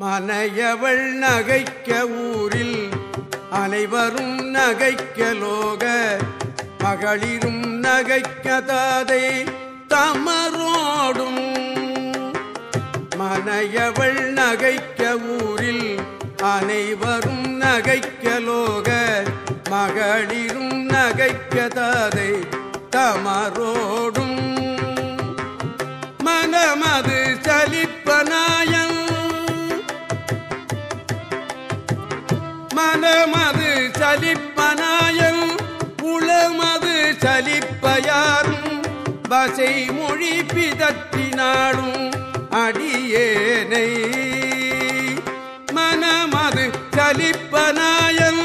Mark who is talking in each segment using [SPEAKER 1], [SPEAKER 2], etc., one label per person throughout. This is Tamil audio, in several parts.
[SPEAKER 1] மனையவள் நகைக்க ஊரில் அனைவரும் நகைக்க லோக மகளிரும் நகைக்க தாதை தமரோடும். மனையவள் நகைக்க ஊரில் அனைவரும் நகைக்க லோக மகளிரும் நகைக்க தாதை தமரோடும். மனமது சலிப்பனாயம் உளமது சலிப்பயாரும் வசை மொழி பிதற்றினாடும் அடியேனை. மனமது சலிப்பனாயம்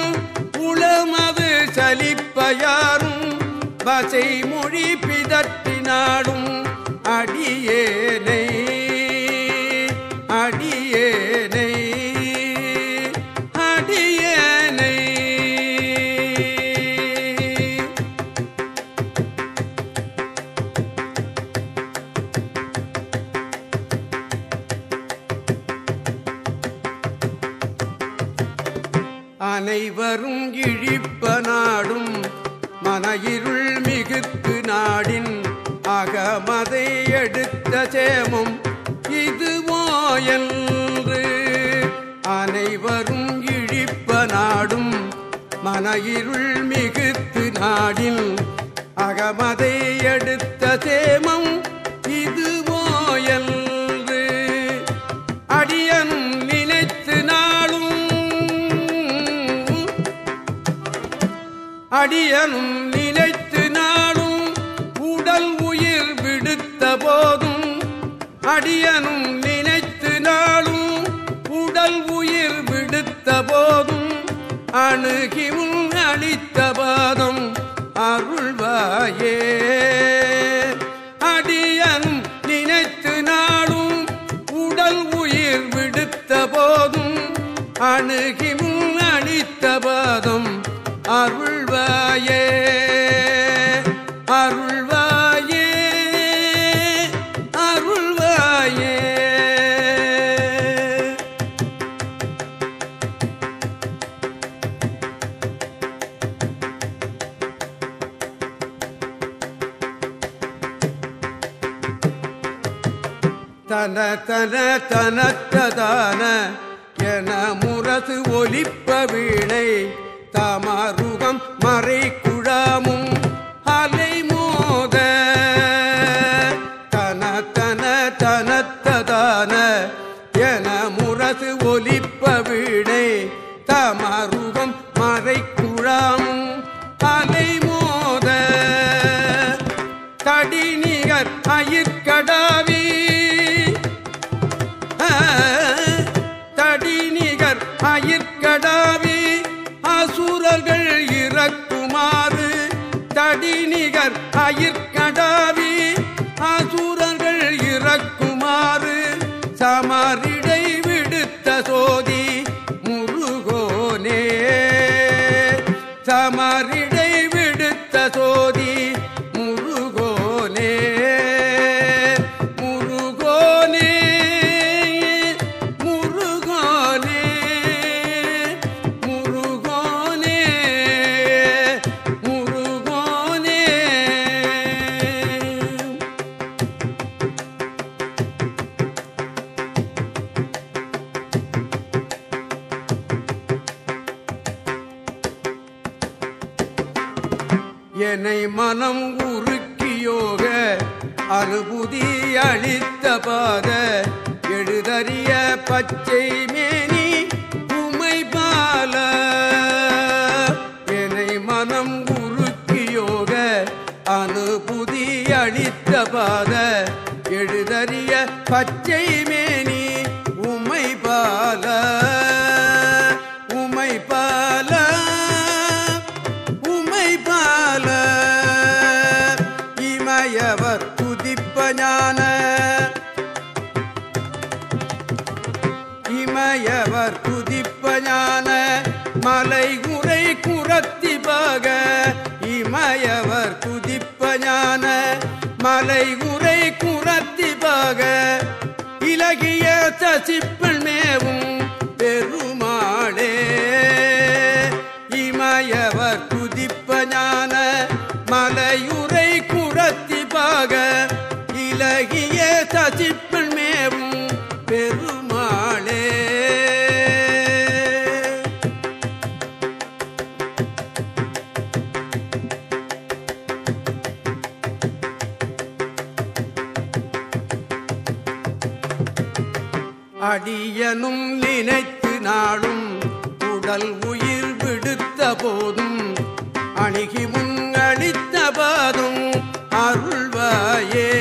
[SPEAKER 1] உளமது சலிப்பயாரும் வசை மொழி பிதற்றினாடும் அடியேனை. அனைவரும் இழிப்ப நாடும் மனையிருள் மிகுத்து நாடின் அகமதை எடுத்த சேமம் இதுவோ என்று அனைவரும் இழிப்ப நாடும் மனையிருள் மிகுத்து நாடின் அகமதை எடுத்த சேமம் அடியனும் நினைத்து நாளும் உடல் உயிர் விடுத்த போதும். அடியனும் நினைத்து நாளும் உடல் உயிர் விடுத்த போதும். அணுகிவும் அளித்த பாதம் அருள்வாயே. அடியனும் நினைத்து நாளும் உடல் உயிர் விடுத்த போதும். அணுகிவும் அளித்த பாதம் அருள் அருள்வாயே அருள்வாயே அருள்வாயே. தன தன தனத்ததான என முரசு ஒலிப்ப வீணை தமருகம் விடை. தமருகம் மறை குழாமும் அலை மோத. தடிநிகர் அயிர்கடாவி தடிநிகர் அயிர்கடாவி என்னை மனம் உருக்கியோக அனுபூதி அளித்த பாத எழுதறிய பச்சை மேனி உமை பால. என்னை மனம் உருக்கியோக அனுபூதி அளித்த பாத எழுதறிய பச்சை மேனி இமயவர் துதிப்ப ஞான இமயவர் துதிப்ப ஞான மலை உரை குரத்தி பாக. இமயவர் துதிப்ப ஞான மலை உரை குரத்தி பாக. இலகிய சசிப்பள் மேவும் அடியனும் நினைத்து நாளும் உடல் உயிர் விடுத்த போதும் அணுகி முன்னளித்த பாதும் அருள்வாயே.